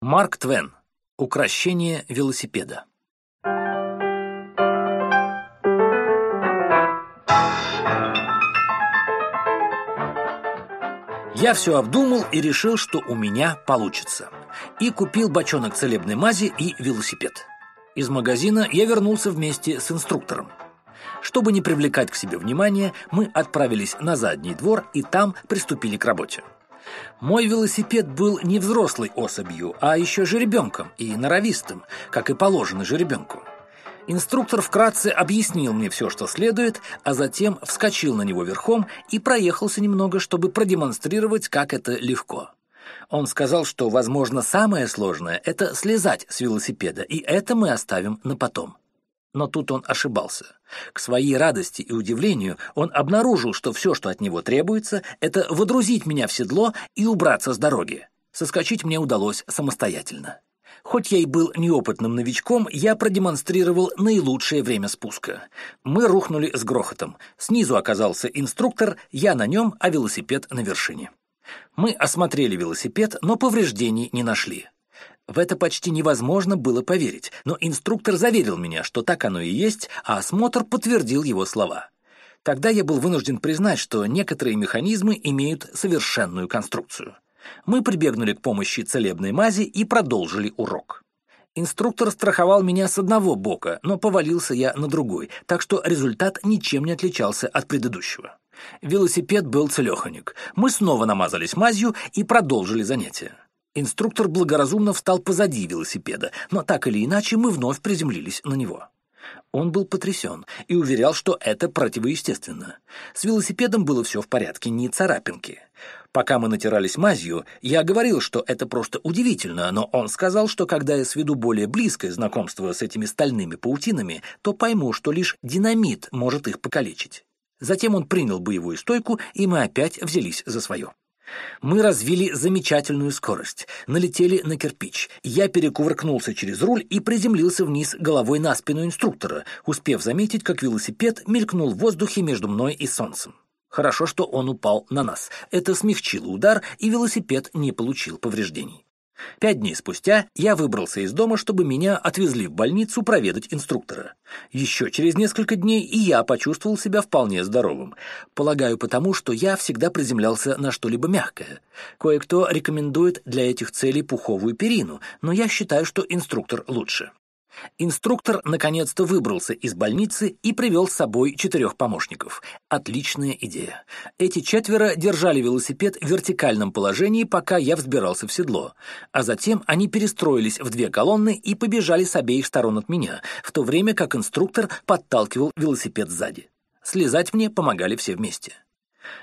Марк Твен. Укращение велосипеда. Я все обдумал и решил, что у меня получится. И купил бочонок целебной мази и велосипед. Из магазина я вернулся вместе с инструктором. Чтобы не привлекать к себе внимания, мы отправились на задний двор и там приступили к работе. Мой велосипед был не взрослой особью, а еще жеребенком и норовистым, как и положено жеребенку. Инструктор вкратце объяснил мне все, что следует, а затем вскочил на него верхом и проехался немного, чтобы продемонстрировать, как это легко. Он сказал, что, возможно, самое сложное – это слезать с велосипеда, и это мы оставим на потом. Но тут он ошибался. К своей радости и удивлению он обнаружил, что все, что от него требуется, это водрузить меня в седло и убраться с дороги. Соскочить мне удалось самостоятельно. Хоть я и был неопытным новичком, я продемонстрировал наилучшее время спуска. Мы рухнули с грохотом. Снизу оказался инструктор, я на нем, а велосипед на вершине. Мы осмотрели велосипед, но повреждений не нашли. В это почти невозможно было поверить, но инструктор заверил меня, что так оно и есть, а осмотр подтвердил его слова. Тогда я был вынужден признать, что некоторые механизмы имеют совершенную конструкцию. Мы прибегнули к помощи целебной мази и продолжили урок. Инструктор страховал меня с одного бока, но повалился я на другой, так что результат ничем не отличался от предыдущего. Велосипед был целеханик. Мы снова намазались мазью и продолжили занятия. Инструктор благоразумно встал позади велосипеда, но так или иначе мы вновь приземлились на него. Он был потрясен и уверял, что это противоестественно. С велосипедом было все в порядке, ни царапинки. Пока мы натирались мазью, я говорил, что это просто удивительно, но он сказал, что когда я сведу более близкое знакомство с этими стальными паутинами, то пойму, что лишь динамит может их покалечить. Затем он принял боевую стойку, и мы опять взялись за свое. Мы развили замечательную скорость, налетели на кирпич. Я перекувыркнулся через руль и приземлился вниз головой на спину инструктора, успев заметить, как велосипед мелькнул в воздухе между мной и солнцем. Хорошо, что он упал на нас. Это смягчило удар, и велосипед не получил повреждений. Пять дней спустя я выбрался из дома, чтобы меня отвезли в больницу проведать инструктора. Еще через несколько дней и я почувствовал себя вполне здоровым. Полагаю, потому что я всегда приземлялся на что-либо мягкое. Кое-кто рекомендует для этих целей пуховую перину, но я считаю, что инструктор лучше. Инструктор наконец-то выбрался из больницы и привел с собой четырех помощников. Отличная идея. Эти четверо держали велосипед в вертикальном положении, пока я взбирался в седло. А затем они перестроились в две колонны и побежали с обеих сторон от меня, в то время как инструктор подталкивал велосипед сзади. Слезать мне помогали все вместе.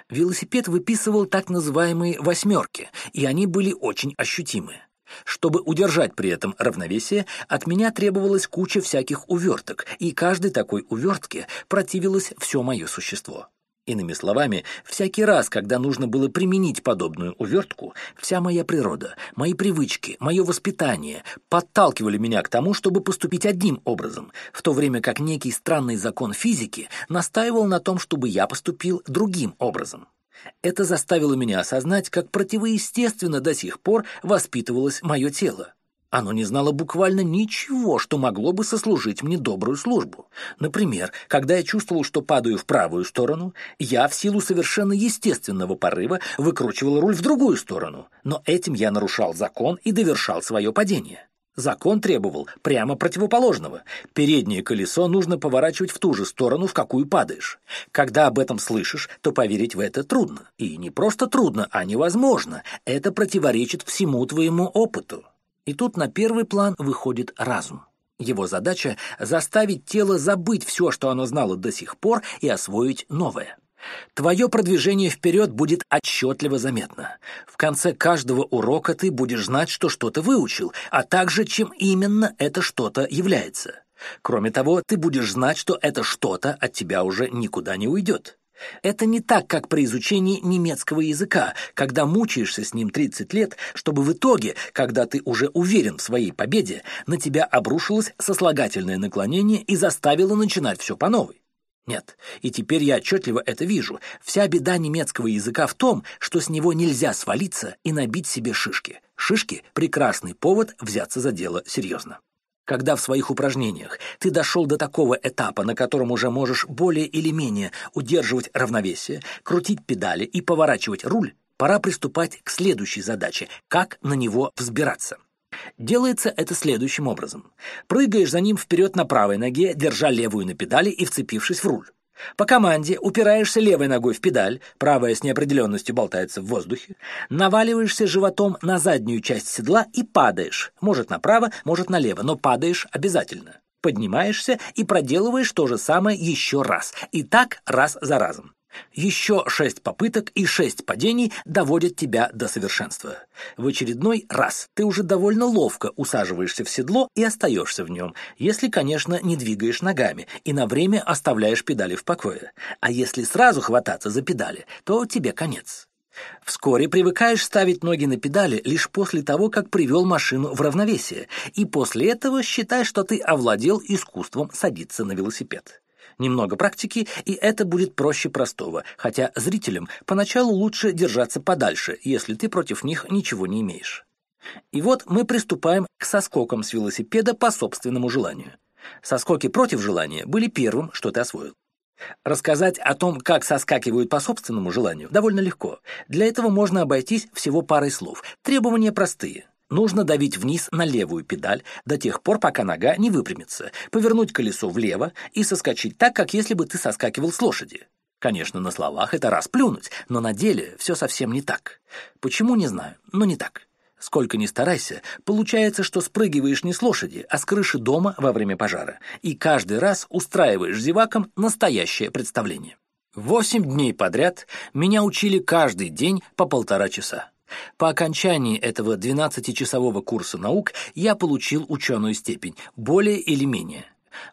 Велосипед выписывал так называемые «восьмерки», и они были очень ощутимые. Чтобы удержать при этом равновесие, от меня требовалась куча всяких уверток, и каждой такой увертке противилось все мое существо. Иными словами, всякий раз, когда нужно было применить подобную увертку, вся моя природа, мои привычки, мое воспитание подталкивали меня к тому, чтобы поступить одним образом, в то время как некий странный закон физики настаивал на том, чтобы я поступил другим образом. Это заставило меня осознать, как противоестественно до сих пор воспитывалось мое тело. Оно не знало буквально ничего, что могло бы сослужить мне добрую службу. Например, когда я чувствовал, что падаю в правую сторону, я в силу совершенно естественного порыва выкручивал руль в другую сторону, но этим я нарушал закон и довершал свое падение. Закон требовал прямо противоположного. Переднее колесо нужно поворачивать в ту же сторону, в какую падаешь. Когда об этом слышишь, то поверить в это трудно. И не просто трудно, а невозможно. Это противоречит всему твоему опыту. И тут на первый план выходит разум. Его задача — заставить тело забыть все, что оно знало до сих пор, и освоить новое. Твое продвижение вперед будет отчетливо заметно. В конце каждого урока ты будешь знать, что что-то выучил, а также чем именно это что-то является. Кроме того, ты будешь знать, что это что-то от тебя уже никуда не уйдет. Это не так, как при изучении немецкого языка, когда мучаешься с ним 30 лет, чтобы в итоге, когда ты уже уверен в своей победе, на тебя обрушилось сослагательное наклонение и заставило начинать все по новой. Нет, и теперь я отчетливо это вижу. Вся беда немецкого языка в том, что с него нельзя свалиться и набить себе шишки. Шишки – прекрасный повод взяться за дело серьезно. Когда в своих упражнениях ты дошел до такого этапа, на котором уже можешь более или менее удерживать равновесие, крутить педали и поворачивать руль, пора приступать к следующей задаче – как на него взбираться. Делается это следующим образом. Прыгаешь за ним вперед на правой ноге, держа левую на педали и вцепившись в руль. По команде упираешься левой ногой в педаль, правая с неопределенностью болтается в воздухе, наваливаешься животом на заднюю часть седла и падаешь, может направо, может налево, но падаешь обязательно. Поднимаешься и проделываешь то же самое еще раз, и так раз за разом. Еще шесть попыток и шесть падений доводят тебя до совершенства. В очередной раз ты уже довольно ловко усаживаешься в седло и остаешься в нем, если, конечно, не двигаешь ногами и на время оставляешь педали в покое. А если сразу хвататься за педали, то тебе конец. Вскоре привыкаешь ставить ноги на педали лишь после того, как привел машину в равновесие, и после этого считай, что ты овладел искусством садиться на велосипед немного практики, и это будет проще простого, хотя зрителям поначалу лучше держаться подальше, если ты против них ничего не имеешь. И вот мы приступаем к соскокам с велосипеда по собственному желанию. Соскоки против желания были первым, что ты освоил. Рассказать о том, как соскакивают по собственному желанию, довольно легко. Для этого можно обойтись всего парой слов. Требования простые. Нужно давить вниз на левую педаль до тех пор, пока нога не выпрямится, повернуть колесо влево и соскочить так, как если бы ты соскакивал с лошади. Конечно, на словах это расплюнуть, но на деле все совсем не так. Почему, не знаю, но не так. Сколько ни старайся, получается, что спрыгиваешь не с лошади, а с крыши дома во время пожара, и каждый раз устраиваешь зевакам настоящее представление. Восемь дней подряд меня учили каждый день по полтора часа. По окончании этого 12-часового курса наук я получил ученую степень, более или менее.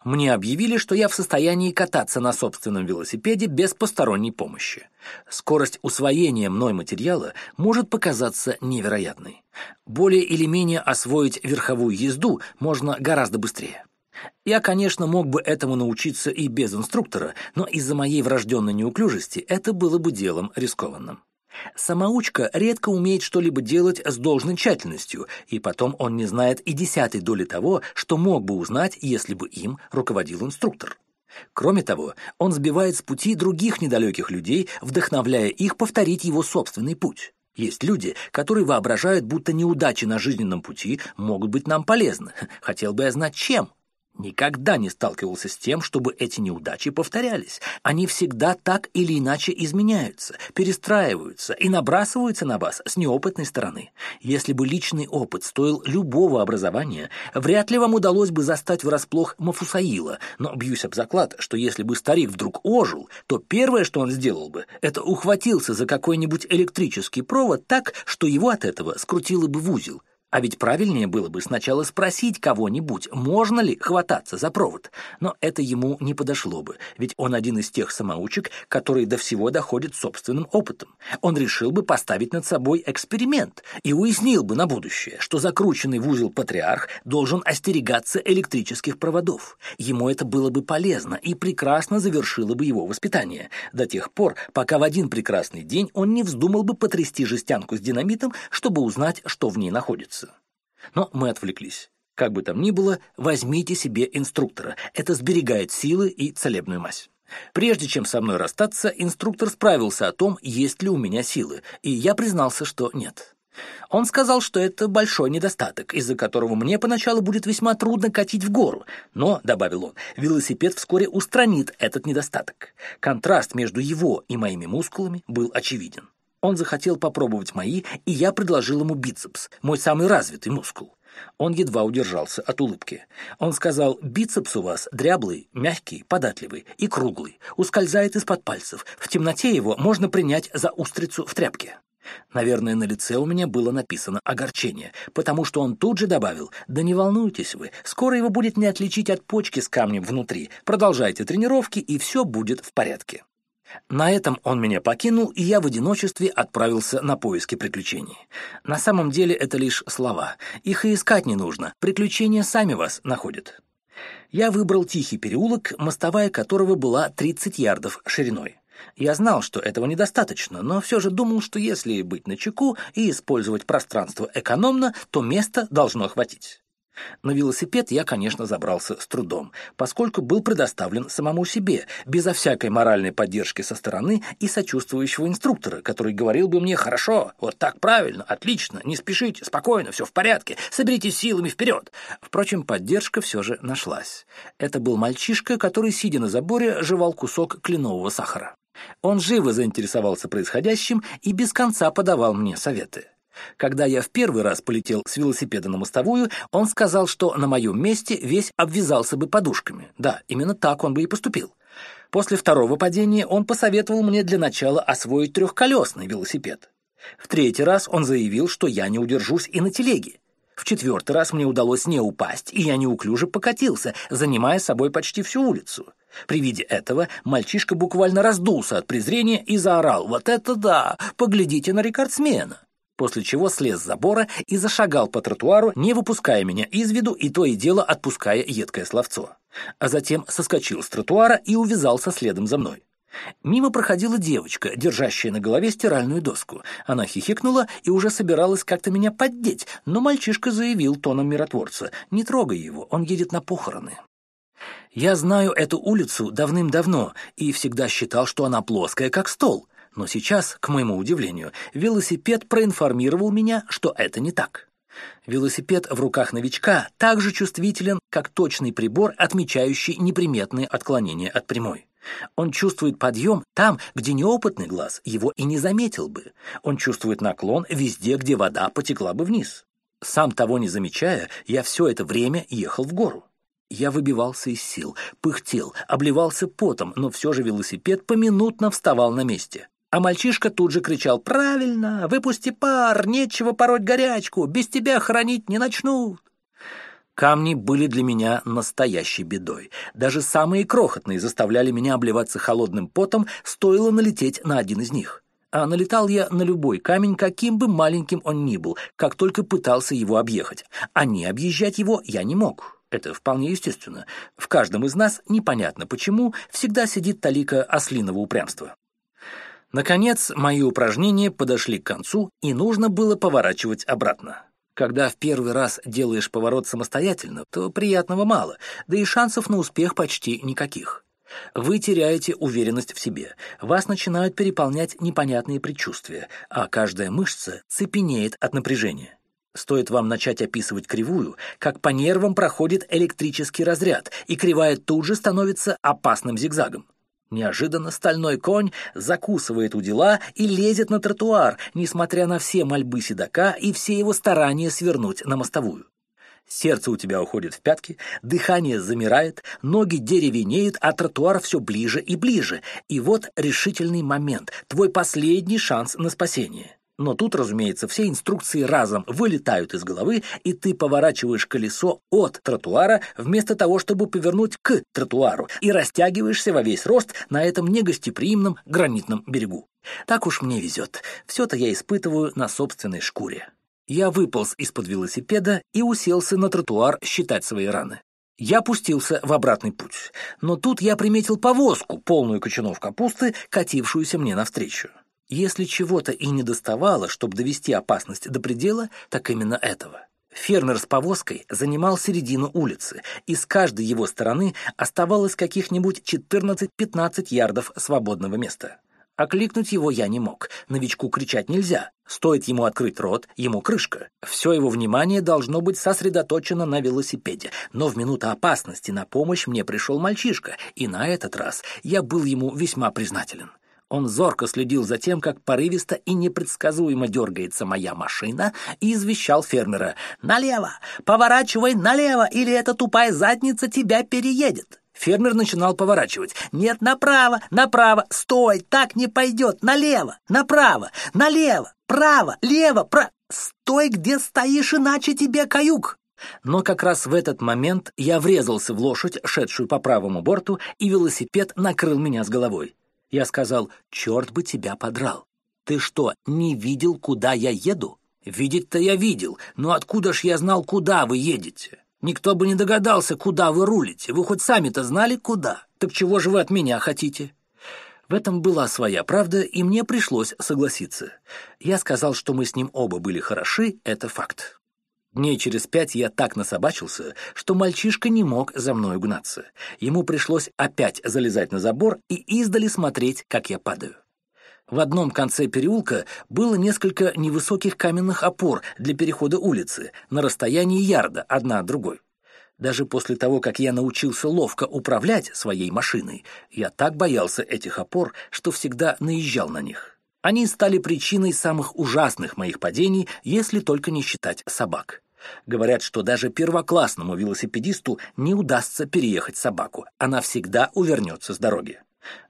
Мне объявили, что я в состоянии кататься на собственном велосипеде без посторонней помощи. Скорость усвоения мной материала может показаться невероятной. Более или менее освоить верховую езду можно гораздо быстрее. Я, конечно, мог бы этому научиться и без инструктора, но из-за моей врожденной неуклюжести это было бы делом рискованным. Самоучка редко умеет что-либо делать с должной тщательностью, и потом он не знает и десятой доли того, что мог бы узнать, если бы им руководил инструктор. Кроме того, он сбивает с пути других недалеких людей, вдохновляя их повторить его собственный путь. Есть люди, которые воображают, будто неудачи на жизненном пути могут быть нам полезны. Хотел бы я знать, чем. Никогда не сталкивался с тем, чтобы эти неудачи повторялись. Они всегда так или иначе изменяются, перестраиваются и набрасываются на вас с неопытной стороны. Если бы личный опыт стоил любого образования, вряд ли вам удалось бы застать врасплох Мафусаила, но бьюсь об заклад, что если бы старик вдруг ожил, то первое, что он сделал бы, это ухватился за какой-нибудь электрический провод так, что его от этого скрутило бы в узел – а ведь правильнее было бы сначала спросить кого-нибудь, можно ли хвататься за провод. Но это ему не подошло бы, ведь он один из тех самоучек, которые до всего доходят собственным опытом. Он решил бы поставить над собой эксперимент и уяснил бы на будущее, что закрученный в узел патриарх должен остерегаться электрических проводов. Ему это было бы полезно и прекрасно завершило бы его воспитание, до тех пор, пока в один прекрасный день он не вздумал бы потрясти жестянку с динамитом, чтобы узнать, что в ней находится. Но мы отвлеклись. Как бы там ни было, возьмите себе инструктора. Это сберегает силы и целебную мазь. Прежде чем со мной расстаться, инструктор справился о том, есть ли у меня силы, и я признался, что нет. Он сказал, что это большой недостаток, из-за которого мне поначалу будет весьма трудно катить в гору, но, добавил он, велосипед вскоре устранит этот недостаток. Контраст между его и моими мускулами был очевиден. Он захотел попробовать мои, и я предложил ему бицепс, мой самый развитый мускул. Он едва удержался от улыбки. Он сказал, бицепс у вас дряблый, мягкий, податливый и круглый, ускользает из-под пальцев. В темноте его можно принять за устрицу в тряпке. Наверное, на лице у меня было написано огорчение, потому что он тут же добавил, «Да не волнуйтесь вы, скоро его будет не отличить от почки с камнем внутри. Продолжайте тренировки, и все будет в порядке». На этом он меня покинул, и я в одиночестве отправился на поиски приключений. На самом деле это лишь слова. Их и искать не нужно. Приключения сами вас находят. Я выбрал тихий переулок, мостовая которого была 30 ярдов шириной. Я знал, что этого недостаточно, но все же думал, что если быть начеку и использовать пространство экономно, то места должно хватить. На велосипед я, конечно, забрался с трудом, поскольку был предоставлен самому себе, безо всякой моральной поддержки со стороны и сочувствующего инструктора, который говорил бы мне «Хорошо, вот так правильно, отлично, не спешите, спокойно, все в порядке, соберитесь силами вперед». Впрочем, поддержка все же нашлась. Это был мальчишка, который, сидя на заборе, жевал кусок кленового сахара. Он живо заинтересовался происходящим и без конца подавал мне советы. Когда я в первый раз полетел с велосипеда на мостовую, он сказал, что на моем месте весь обвязался бы подушками. Да, именно так он бы и поступил. После второго падения он посоветовал мне для начала освоить трехколесный велосипед. В третий раз он заявил, что я не удержусь и на телеге. В четвертый раз мне удалось не упасть, и я неуклюже покатился, занимая собой почти всю улицу. При виде этого мальчишка буквально раздулся от презрения и заорал «Вот это да! Поглядите на рекордсмена!» После чего слез с забора и зашагал по тротуару, не выпуская меня из виду и то и дело отпуская едкое словцо. А затем соскочил с тротуара и увязался следом за мной. Мимо проходила девочка, держащая на голове стиральную доску. Она хихикнула и уже собиралась как-то меня поддеть, но мальчишка заявил тоном миротворца «Не трогай его, он едет на похороны». Я знаю эту улицу давным-давно и всегда считал, что она плоская, как стол. Но сейчас, к моему удивлению, велосипед проинформировал меня, что это не так. Велосипед в руках новичка так же чувствителен, как точный прибор, отмечающий неприметные отклонения от прямой. Он чувствует подъем там, где неопытный глаз его и не заметил бы. Он чувствует наклон везде, где вода потекла бы вниз. Сам того не замечая, я все это время ехал в гору. Я выбивался из сил, пыхтел, обливался потом, но все же велосипед поминутно вставал на месте. А мальчишка тут же кричал «Правильно! Выпусти пар! Нечего пороть горячку! Без тебя хранить не начнут!» Камни были для меня настоящей бедой. Даже самые крохотные заставляли меня обливаться холодным потом, стоило налететь на один из них. А налетал я на любой камень, каким бы маленьким он ни был, как только пытался его объехать. А не объезжать его я не мог. Это вполне естественно. В каждом из нас, непонятно почему, всегда сидит талика ослиного упрямства. Наконец, мои упражнения подошли к концу, и нужно было поворачивать обратно. Когда в первый раз делаешь поворот самостоятельно, то приятного мало, да и шансов на успех почти никаких. Вы теряете уверенность в себе, вас начинают переполнять непонятные предчувствия, а каждая мышца цепенеет от напряжения. Стоит вам начать описывать кривую, как по нервам проходит электрический разряд, и кривая тут же становится опасным зигзагом. Неожиданно стальной конь закусывает у дела и лезет на тротуар, несмотря на все мольбы седока и все его старания свернуть на мостовую. Сердце у тебя уходит в пятки, дыхание замирает, ноги деревенеют, а тротуар все ближе и ближе. И вот решительный момент, твой последний шанс на спасение. Но тут, разумеется, все инструкции разом вылетают из головы, и ты поворачиваешь колесо от тротуара вместо того, чтобы повернуть к тротуару, и растягиваешься во весь рост на этом негостеприимном гранитном берегу. Так уж мне везет. Все-то я испытываю на собственной шкуре. Я выполз из-под велосипеда и уселся на тротуар считать свои раны. Я пустился в обратный путь, но тут я приметил повозку, полную кочанов капусты, катившуюся мне навстречу. Если чего-то и не доставало, чтобы довести опасность до предела, так именно этого. Фермер с повозкой занимал середину улицы, и с каждой его стороны оставалось каких-нибудь 14-15 ярдов свободного места. Окликнуть его я не мог, новичку кричать нельзя. Стоит ему открыть рот, ему крышка. Все его внимание должно быть сосредоточено на велосипеде. Но в минуту опасности на помощь мне пришел мальчишка, и на этот раз я был ему весьма признателен. Он зорко следил за тем, как порывисто и непредсказуемо дергается моя машина, и извещал фермера «Налево! Поворачивай налево, или эта тупая задница тебя переедет!» Фермер начинал поворачивать. «Нет, направо, направо! Стой! Так не пойдет! Налево! Направо! Налево! Право! Лево! Про... Стой, где стоишь, иначе тебе каюк!» Но как раз в этот момент я врезался в лошадь, шедшую по правому борту, и велосипед накрыл меня с головой. Я сказал, черт бы тебя подрал. Ты что, не видел, куда я еду? Видеть-то я видел, но откуда ж я знал, куда вы едете? Никто бы не догадался, куда вы рулите. Вы хоть сами-то знали, куда? Так чего же вы от меня хотите? В этом была своя правда, и мне пришлось согласиться. Я сказал, что мы с ним оба были хороши, это факт. Дней через пять я так насобачился, что мальчишка не мог за мной угнаться. Ему пришлось опять залезать на забор и издали смотреть, как я падаю. В одном конце переулка было несколько невысоких каменных опор для перехода улицы на расстоянии ярда одна от другой. Даже после того, как я научился ловко управлять своей машиной, я так боялся этих опор, что всегда наезжал на них. Они стали причиной самых ужасных моих падений, если только не считать собак. Говорят, что даже первоклассному велосипедисту не удастся переехать собаку, она всегда увернется с дороги.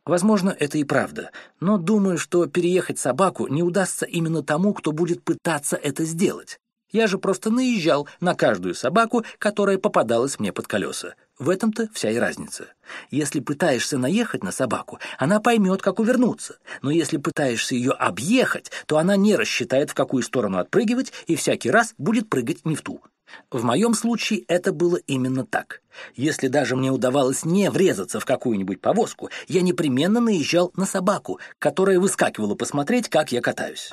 Возможно, это и правда, но думаю, что переехать собаку не удастся именно тому, кто будет пытаться это сделать. Я же просто наезжал на каждую собаку, которая попадалась мне под колеса. В этом-то вся и разница. Если пытаешься наехать на собаку, она поймет, как увернуться. Но если пытаешься ее объехать, то она не рассчитает, в какую сторону отпрыгивать, и всякий раз будет прыгать не в ту. В моем случае это было именно так. Если даже мне удавалось не врезаться в какую-нибудь повозку, я непременно наезжал на собаку, которая выскакивала посмотреть, как я катаюсь.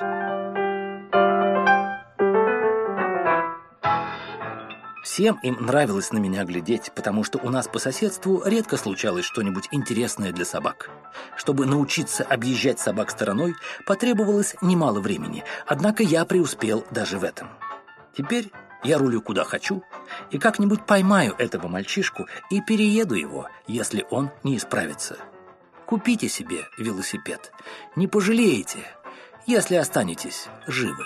Всем им нравилось на меня глядеть, потому что у нас по соседству редко случалось что-нибудь интересное для собак. Чтобы научиться объезжать собак стороной, потребовалось немало времени, однако я преуспел даже в этом. Теперь я рулю куда хочу и как-нибудь поймаю этого мальчишку и перееду его, если он не исправится. Купите себе велосипед. Не пожалеете, если останетесь живы.